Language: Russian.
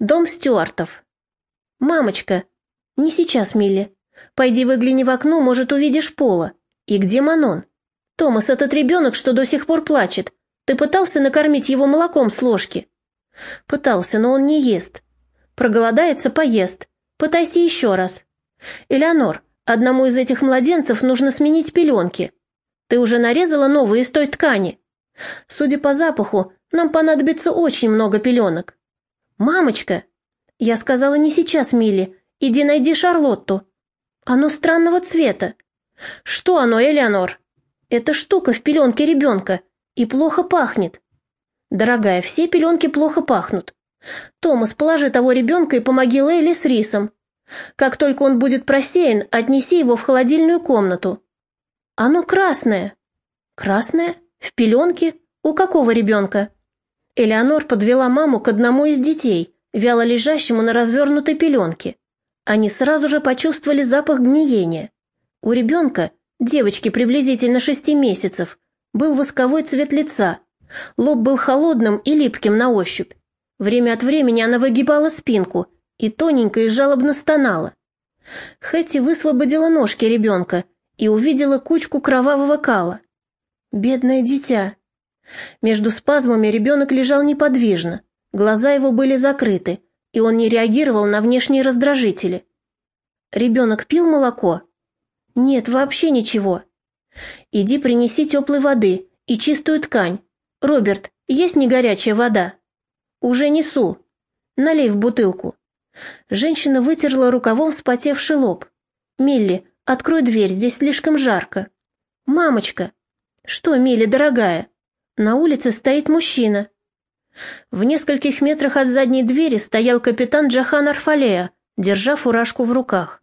Дом Стюартов. Мамочка. Не сейчас, Милли. Пойди выгляни в окно, может, увидишь Пола. И где Манон? Томас, этот ребенок, что до сих пор плачет. Ты пытался накормить его молоком с ложки? Пытался, но он не ест. Проголодается, поест. Пытайся еще раз. Элеонор, одному из этих младенцев нужно сменить пеленки. Ты уже нарезала новые из той ткани? Судя по запаху, нам понадобится очень много пеленок. Мамочка! Я сказала не сейчас, Милли. Иди найди Шарлотту. Оно странного цвета. Что оно, Элеонор? Это штука в пеленке ребенка и плохо пахнет. Дорогая, все пеленки плохо пахнут. Томас, положи того ребенка и помоги Лейли с рисом. Как только он будет просеян, отнеси его в холодильную комнату. Оно красное. Красное? В пеленке? У какого ребенка? Элеонор подвела маму к одному из детей, вяло лежащему на развернутой пеленке. Они сразу же почувствовали запах гниения. У ребенка, девочки приблизительно шести месяцев, был восковой цвет лица. Лоб был холодным и липким на ощупь. Время от времени она выгибала спинку и тоненько и жалобно стонала. Хэти высвободила ножки ребенка и увидела кучку кровавого кала. Бедное дитя. Между спазмами ребенок лежал неподвижно, глаза его были закрыты, и он не реагировал на внешние раздражители. Ребенок пил молоко? Нет, вообще ничего. Иди принеси теплой воды и чистую ткань. Роберт, есть не горячая вода? Уже несу. Налей в бутылку. Женщина вытерла рукавом вспотевший лоб. Милли, открой дверь, здесь слишком жарко. Мамочка. Что, Милли, дорогая? На улице стоит мужчина. В нескольких метрах от задней двери стоял капитан Джахан Арфалея, держа фуражку в руках.